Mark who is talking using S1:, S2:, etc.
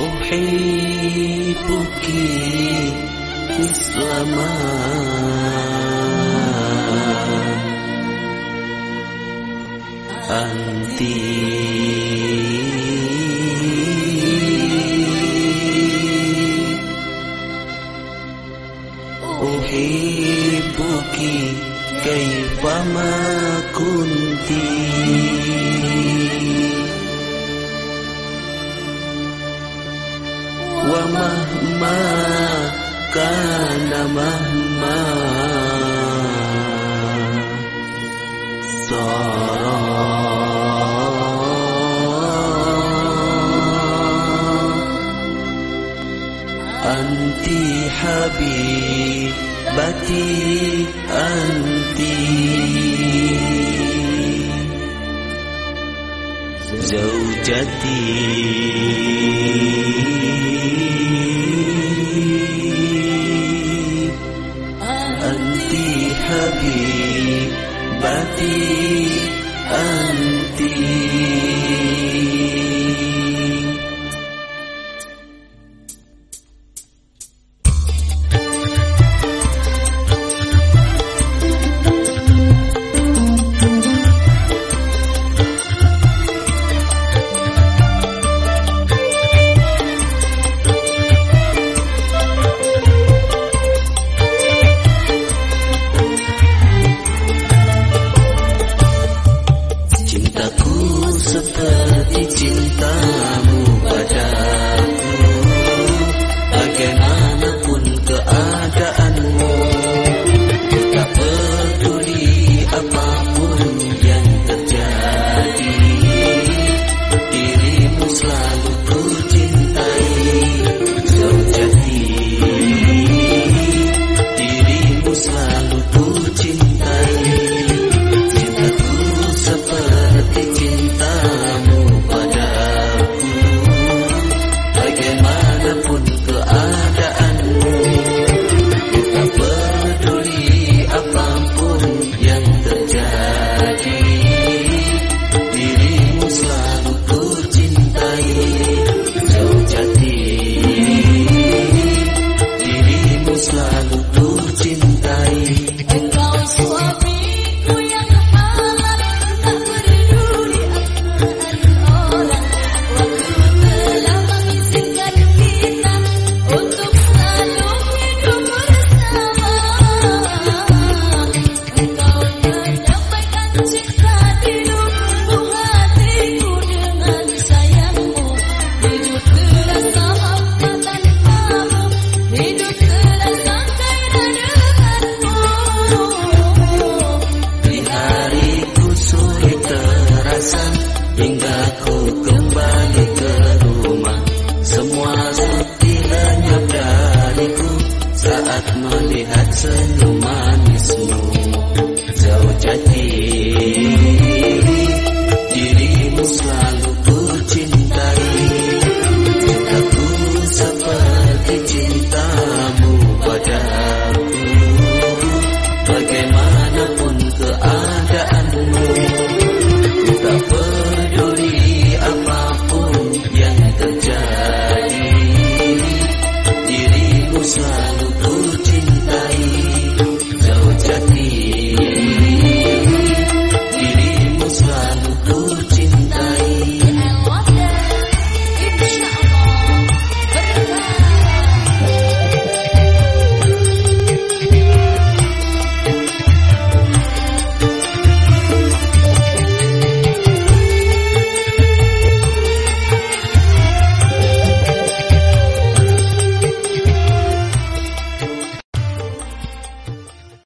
S1: أحبك مثل ما أنت أحبك كيفما mahma kana mahma sara anti habibati anti. زوجتي أنت حبيبتي أنتِ slide. sejati Dirimu selalu ku cintai Aku seperti cintamu padaku Bagaimanapun keadaanmu Ku
S2: tak peduli apa pun yang terjadi Dirimu selalu